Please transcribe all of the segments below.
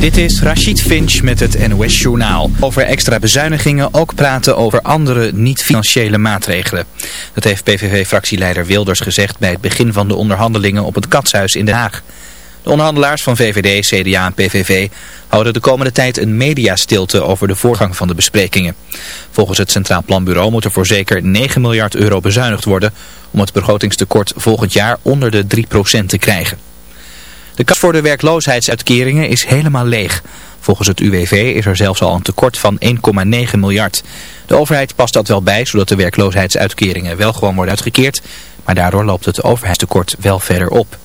Dit is Rachid Finch met het NOS Journaal. Over extra bezuinigingen ook praten over andere niet-financiële maatregelen. Dat heeft PVV-fractieleider Wilders gezegd bij het begin van de onderhandelingen op het Katshuis in Den Haag. De onderhandelaars van VVD, CDA en PVV houden de komende tijd een mediastilte over de voorgang van de besprekingen. Volgens het Centraal Planbureau moet er voor zeker 9 miljard euro bezuinigd worden om het begrotingstekort volgend jaar onder de 3% te krijgen. De kas voor de werkloosheidsuitkeringen is helemaal leeg. Volgens het UWV is er zelfs al een tekort van 1,9 miljard. De overheid past dat wel bij, zodat de werkloosheidsuitkeringen wel gewoon worden uitgekeerd. Maar daardoor loopt het overheidstekort wel verder op.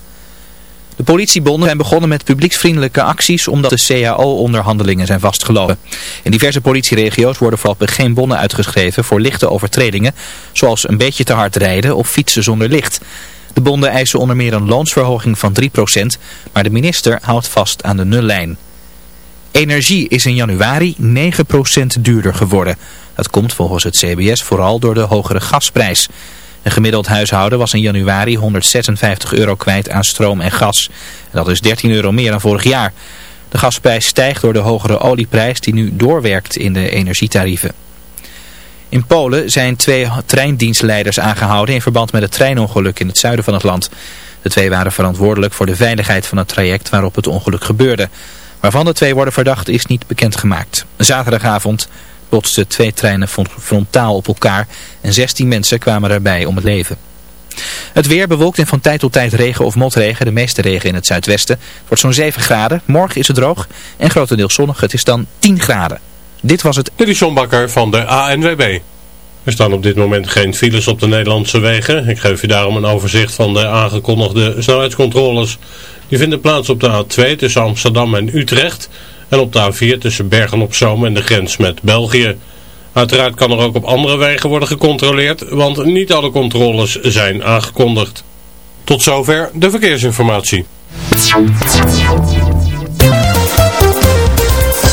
De politiebonden zijn begonnen met publieksvriendelijke acties omdat de CAO-onderhandelingen zijn vastgelopen. In diverse politieregio's worden voorlopig geen bonnen uitgeschreven voor lichte overtredingen, zoals een beetje te hard rijden of fietsen zonder licht. De bonden eisen onder meer een loonsverhoging van 3%, maar de minister houdt vast aan de nullijn. Energie is in januari 9% duurder geworden. Dat komt volgens het CBS vooral door de hogere gasprijs. Een gemiddeld huishouden was in januari 156 euro kwijt aan stroom en gas. dat is 13 euro meer dan vorig jaar. De gasprijs stijgt door de hogere olieprijs die nu doorwerkt in de energietarieven. In Polen zijn twee treindienstleiders aangehouden in verband met het treinongeluk in het zuiden van het land. De twee waren verantwoordelijk voor de veiligheid van het traject waarop het ongeluk gebeurde. Waarvan de twee worden verdacht is niet bekendgemaakt. Zaterdagavond botsten twee treinen frontaal op elkaar en 16 mensen kwamen erbij om het leven. Het weer bewolkt en van tijd tot tijd regen of motregen, de meeste regen in het zuidwesten. Het wordt zo'n 7 graden, morgen is het droog en grotendeels zonnig, het is dan 10 graden. Dit was het... Dit is van de ANWB. Er staan op dit moment geen files op de Nederlandse wegen. Ik geef u daarom een overzicht van de aangekondigde snelheidscontroles. Die vinden plaats op de A2 tussen Amsterdam en Utrecht en op de A4 tussen Bergen op Zoom en de grens met België. Uiteraard kan er ook op andere wegen worden gecontroleerd, want niet alle controles zijn aangekondigd. Tot zover de verkeersinformatie.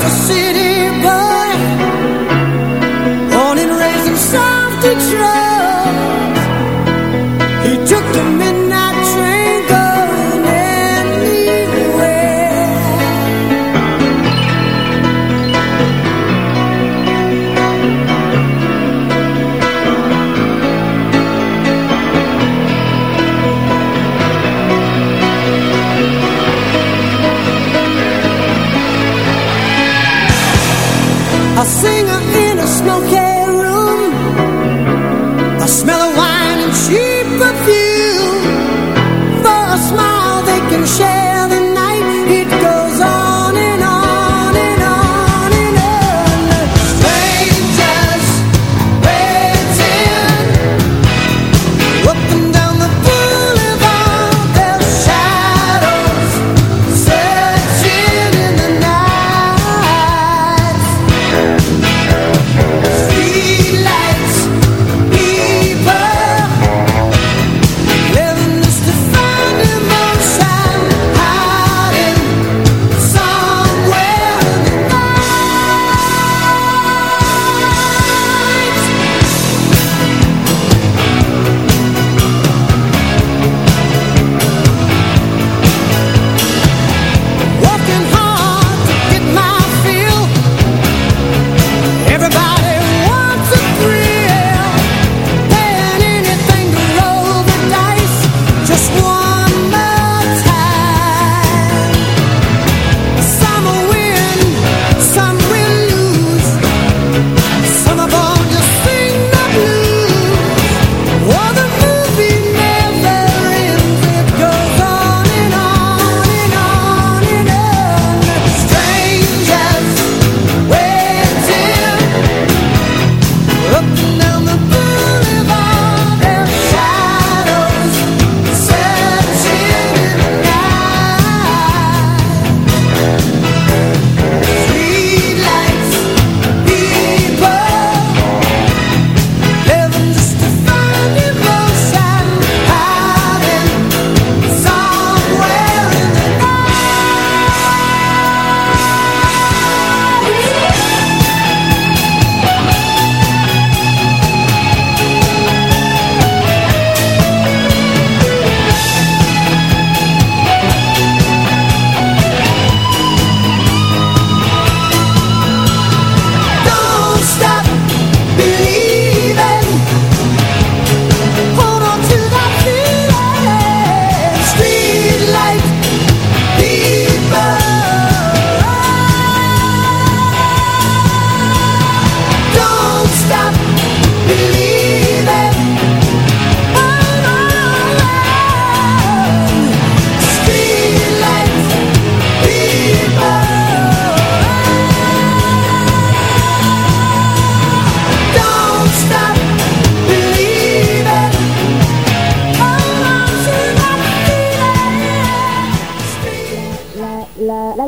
Just a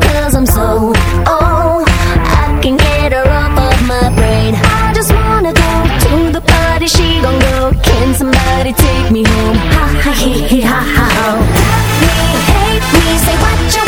Cause I'm so, oh, I can get her off of my brain. I just wanna go to the party, she gon' go. Can somebody take me home? Ha ha he he ha ha oh. ho. Love me, hate me, say what you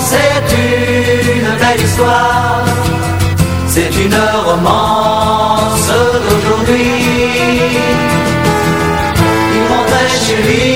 C'est une belle histoire, c'est une romance d'aujourd'hui. Il rentrait chez lui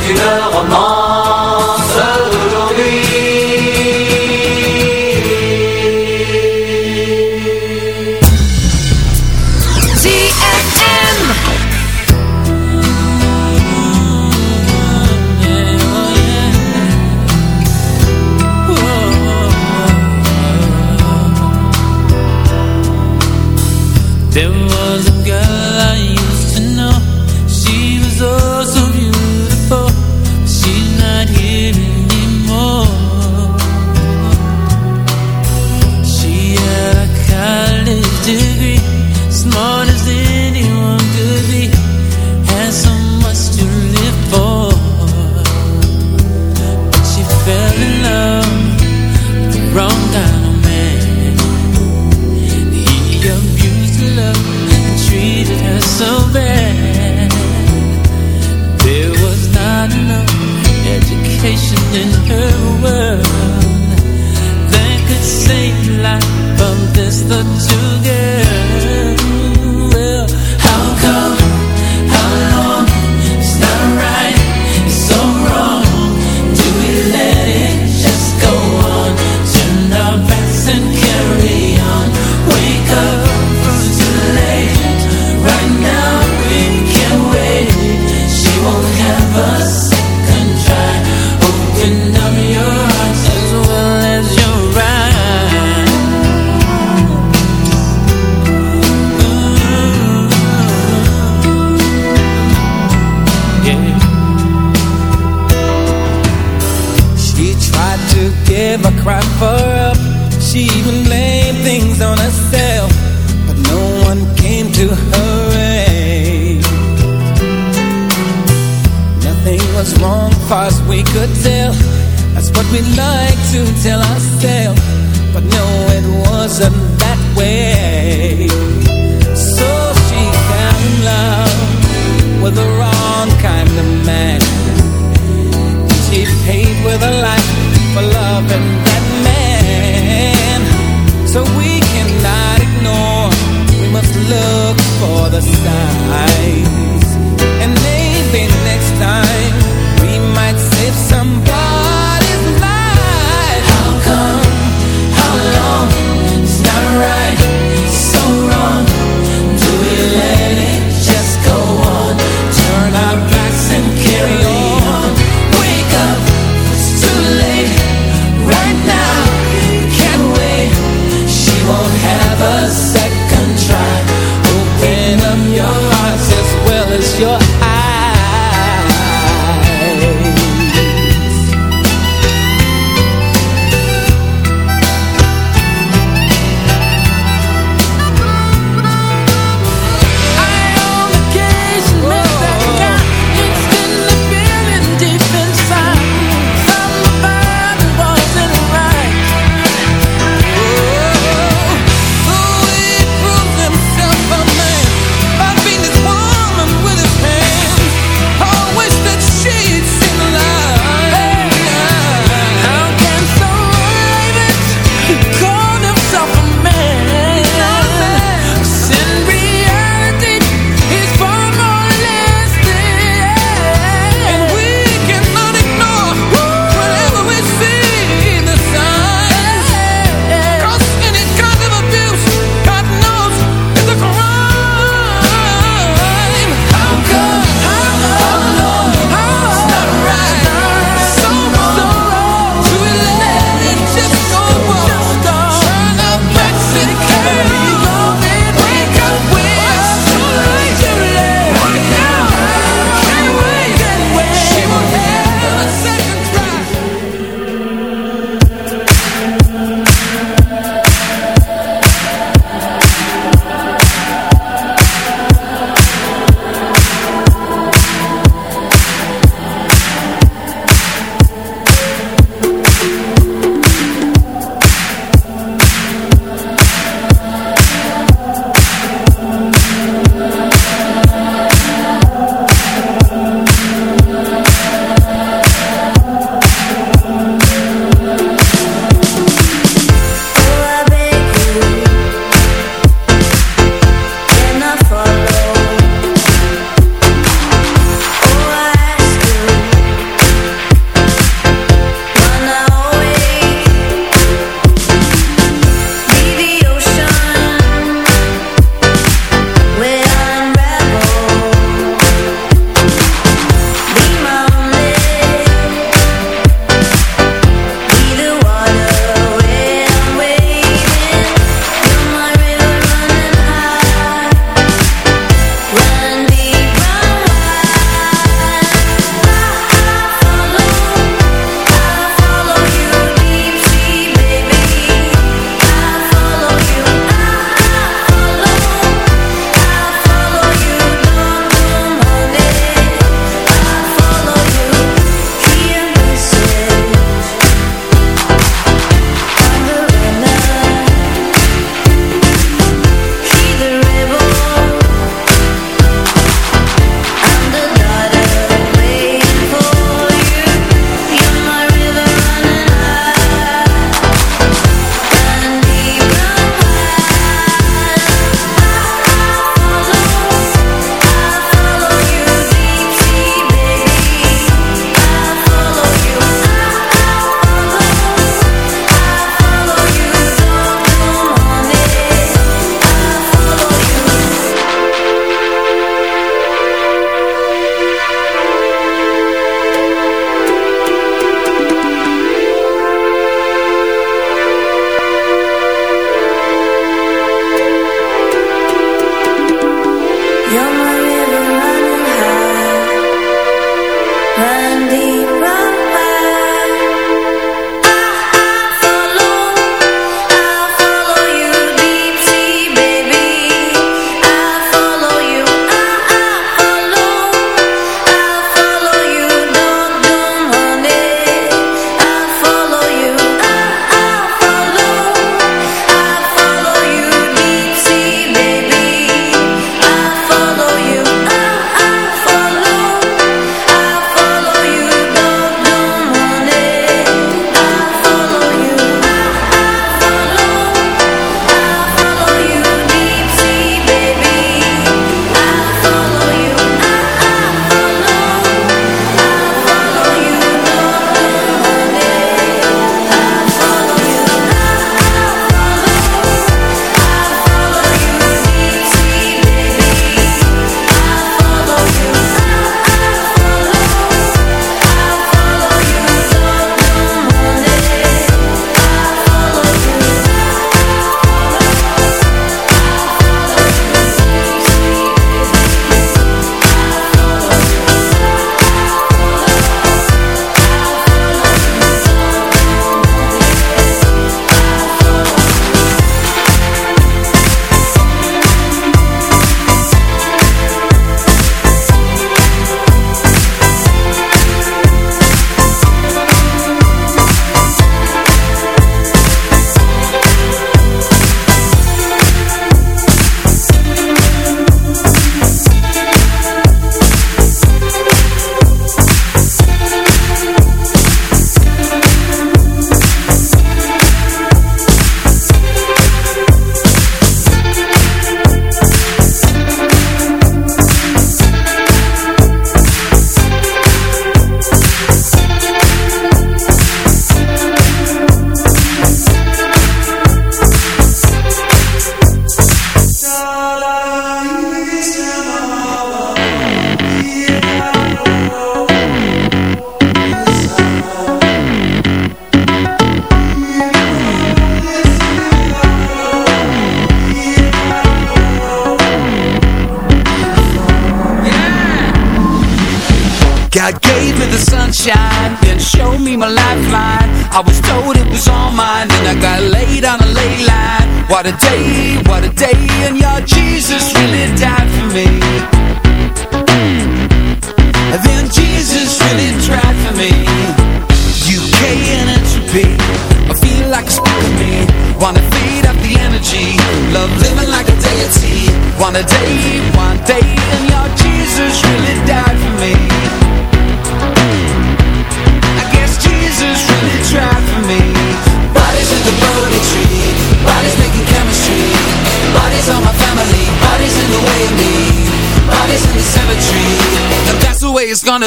C'est romance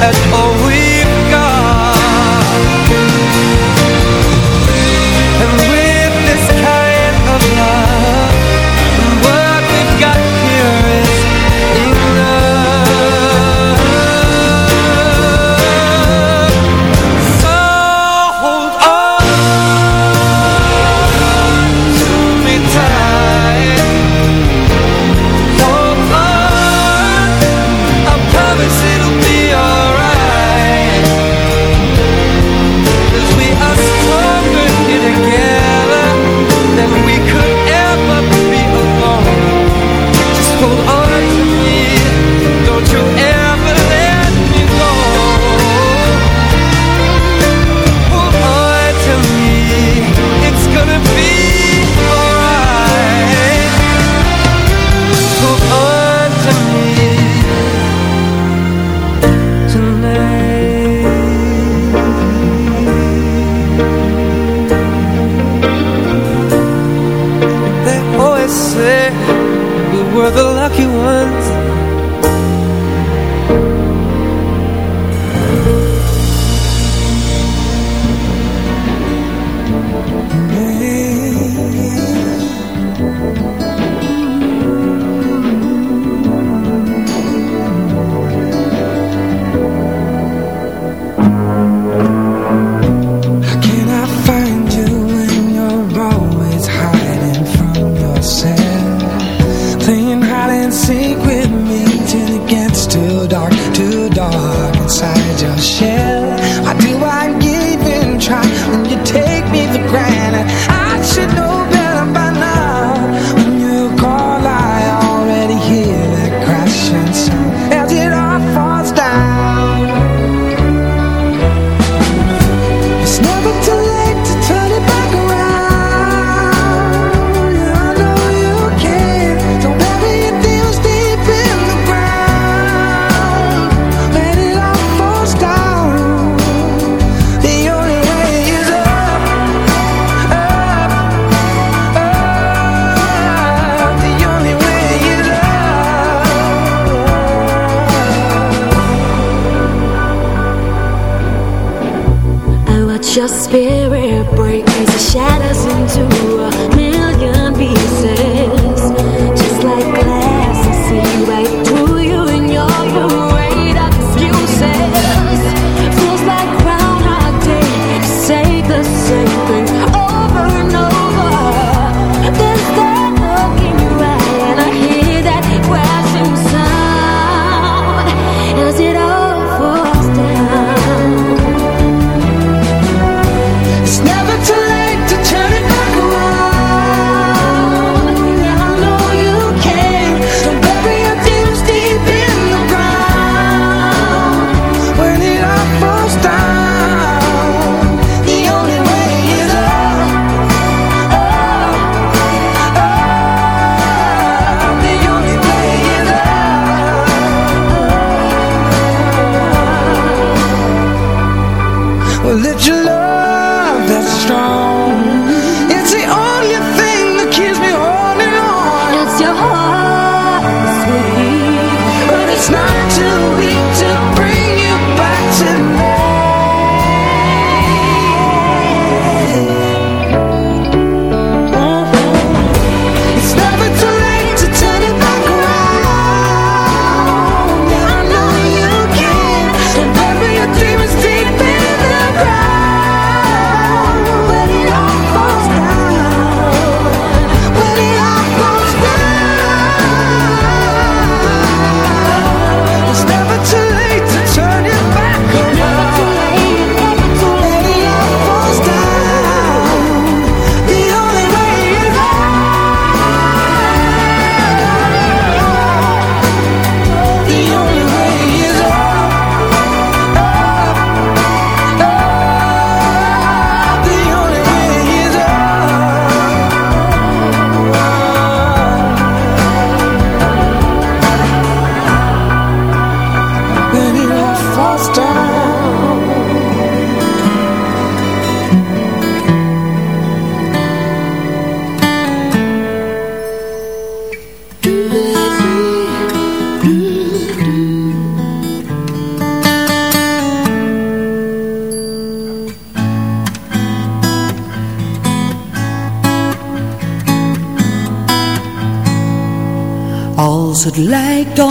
at all your spirit break as it shatters into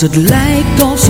het lijkt alsof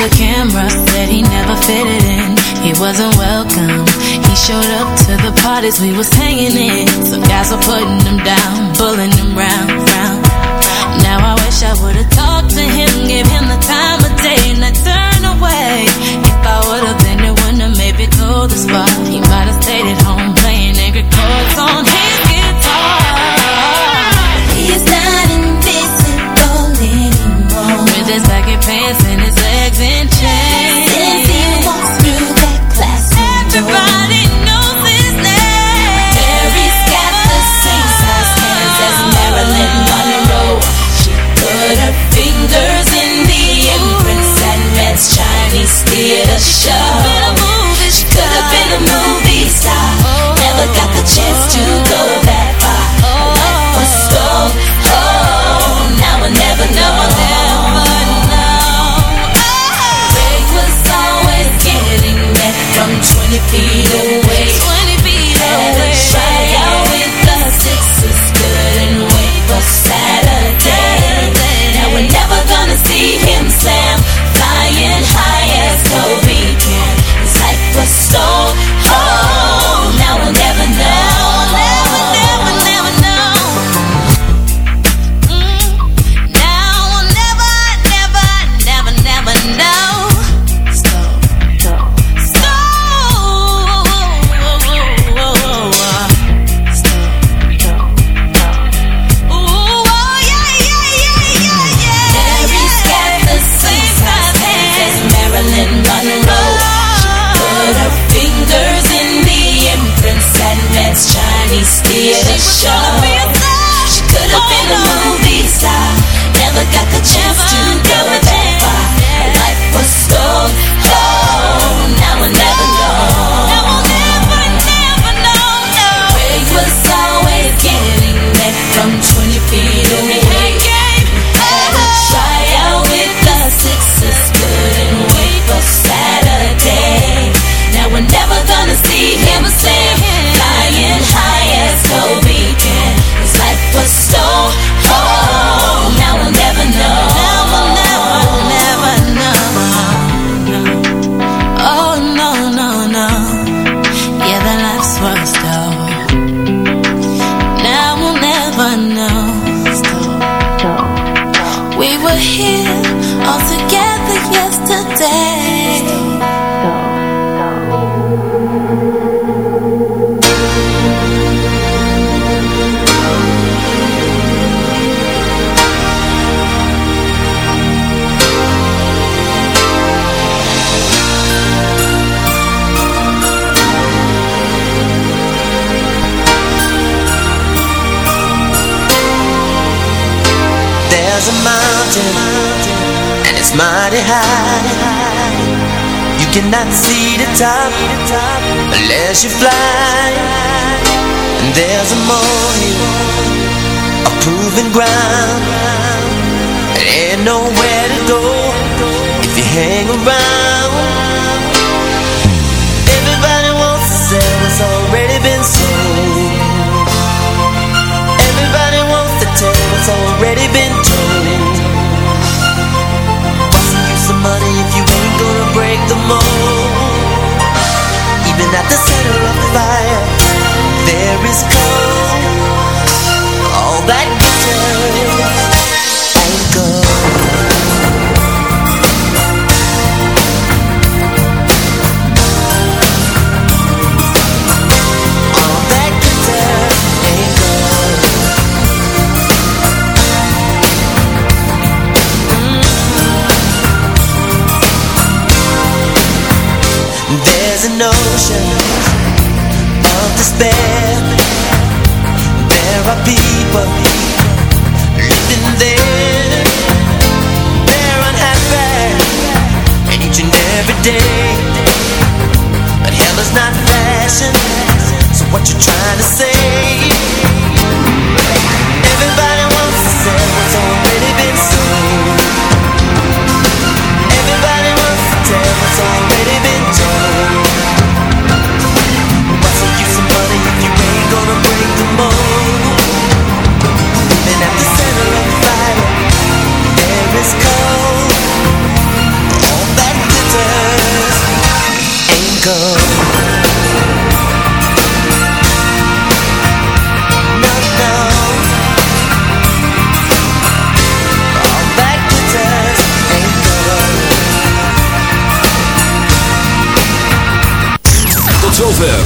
the camera, said he never fitted in. He wasn't welcome. He showed up to the parties we was hanging in. Some guys were putting him down, pulling him round, round. Now I wish I would've talked to him, gave him the time of day, and I turned away. If I would've been it, wouldn't have maybe go the spot. He might've stayed at home playing angry chords on his guitar. He's not invisible anymore. With his baggy pants. yeah, cannot see the top Unless you fly. And there's a morning A proven ground.